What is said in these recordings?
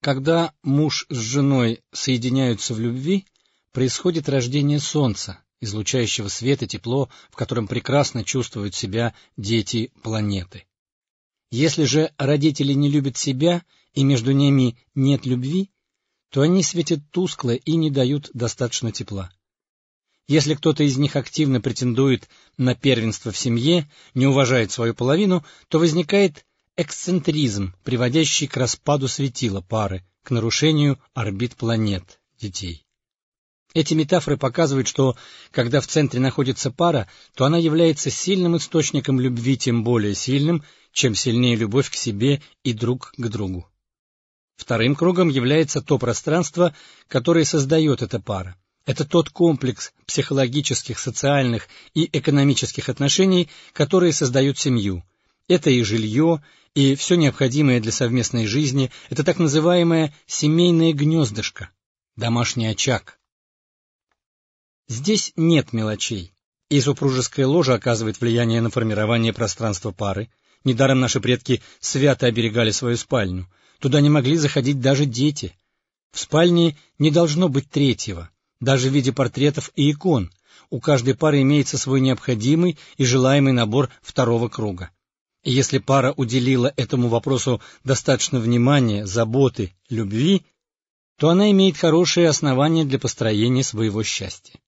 Когда муж с женой соединяются в любви, происходит рождение солнца, излучающего свет и тепло, в котором прекрасно чувствуют себя дети планеты. Если же родители не любят себя и между ними нет любви, то они светят тускло и не дают достаточно тепла. Если кто-то из них активно претендует на первенство в семье, не уважает свою половину, то возникает эксцентризм, приводящий к распаду светила пары, к нарушению орбит планет детей. Эти метафоры показывают, что когда в центре находится пара, то она является сильным источником любви, тем более сильным, чем сильнее любовь к себе и друг к другу. Вторым кругом является то пространство, которое создает эта пара. Это тот комплекс психологических, социальных и экономических отношений, которые создают семью. Это и жилье, и все необходимое для совместной жизни, это так называемое семейное гнездышко, домашний очаг. Здесь нет мелочей, и супружеская ложа оказывает влияние на формирование пространства пары. Недаром наши предки свято оберегали свою спальню. Туда не могли заходить даже дети. В спальне не должно быть третьего, даже в виде портретов и икон. У каждой пары имеется свой необходимый и желаемый набор второго круга. И если пара уделила этому вопросу достаточно внимания, заботы, любви, то она имеет хорошие основания для построения своего счастья.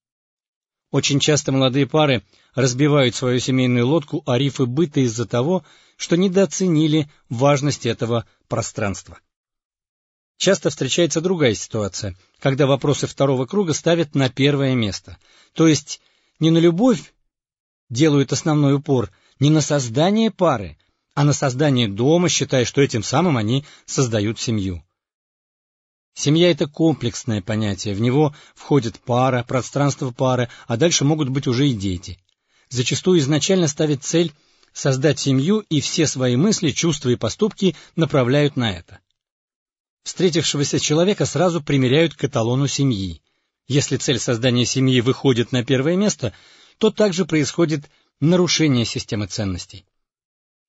Очень часто молодые пары разбивают свою семейную лодку о рифы быта из-за того, что недооценили важность этого пространства. Часто встречается другая ситуация, когда вопросы второго круга ставят на первое место, то есть не на любовь делают основной упор, не на создание пары, а на создание дома, считая, что этим самым они создают семью. Семья — это комплексное понятие, в него входит пара, пространство пары, а дальше могут быть уже и дети. Зачастую изначально ставят цель создать семью, и все свои мысли, чувства и поступки направляют на это. Встретившегося человека сразу примеряют к эталону семьи. Если цель создания семьи выходит на первое место, то также происходит нарушение системы ценностей.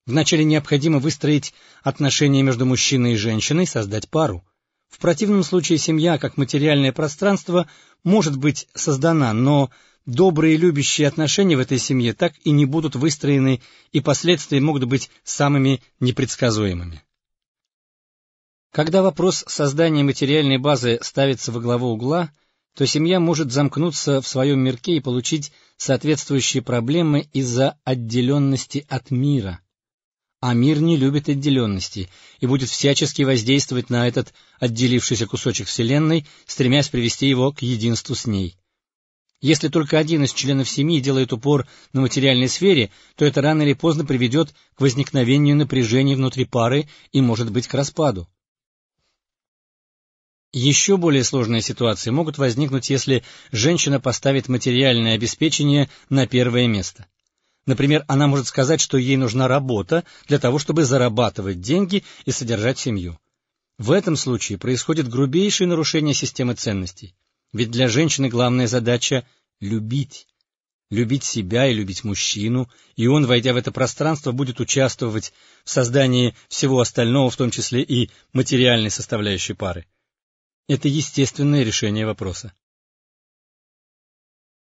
Вначале необходимо выстроить отношения между мужчиной и женщиной, создать пару. В противном случае семья, как материальное пространство, может быть создана, но добрые любящие отношения в этой семье так и не будут выстроены, и последствия могут быть самыми непредсказуемыми. Когда вопрос создания материальной базы ставится во главу угла, то семья может замкнуться в своем мирке и получить соответствующие проблемы из-за отделенности от мира. А мир не любит отделенности и будет всячески воздействовать на этот отделившийся кусочек Вселенной, стремясь привести его к единству с ней. Если только один из членов семьи делает упор на материальной сфере, то это рано или поздно приведет к возникновению напряжений внутри пары и, может быть, к распаду. Еще более сложные ситуации могут возникнуть, если женщина поставит материальное обеспечение на первое место. Например, она может сказать, что ей нужна работа для того, чтобы зарабатывать деньги и содержать семью. В этом случае происходит грубейшее нарушение системы ценностей. Ведь для женщины главная задача — любить. Любить себя и любить мужчину, и он, войдя в это пространство, будет участвовать в создании всего остального, в том числе и материальной составляющей пары. Это естественное решение вопроса.